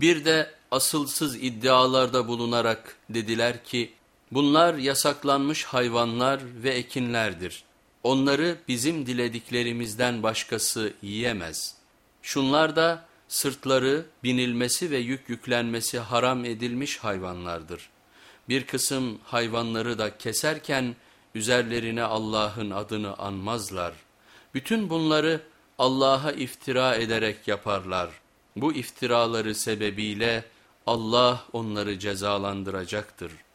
Bir de asılsız iddialarda bulunarak dediler ki bunlar yasaklanmış hayvanlar ve ekinlerdir. Onları bizim dilediklerimizden başkası yiyemez. Şunlar da sırtları, binilmesi ve yük yüklenmesi haram edilmiş hayvanlardır. Bir kısım hayvanları da keserken üzerlerine Allah'ın adını anmazlar. Bütün bunları Allah'a iftira ederek yaparlar. Bu iftiraları sebebiyle Allah onları cezalandıracaktır.''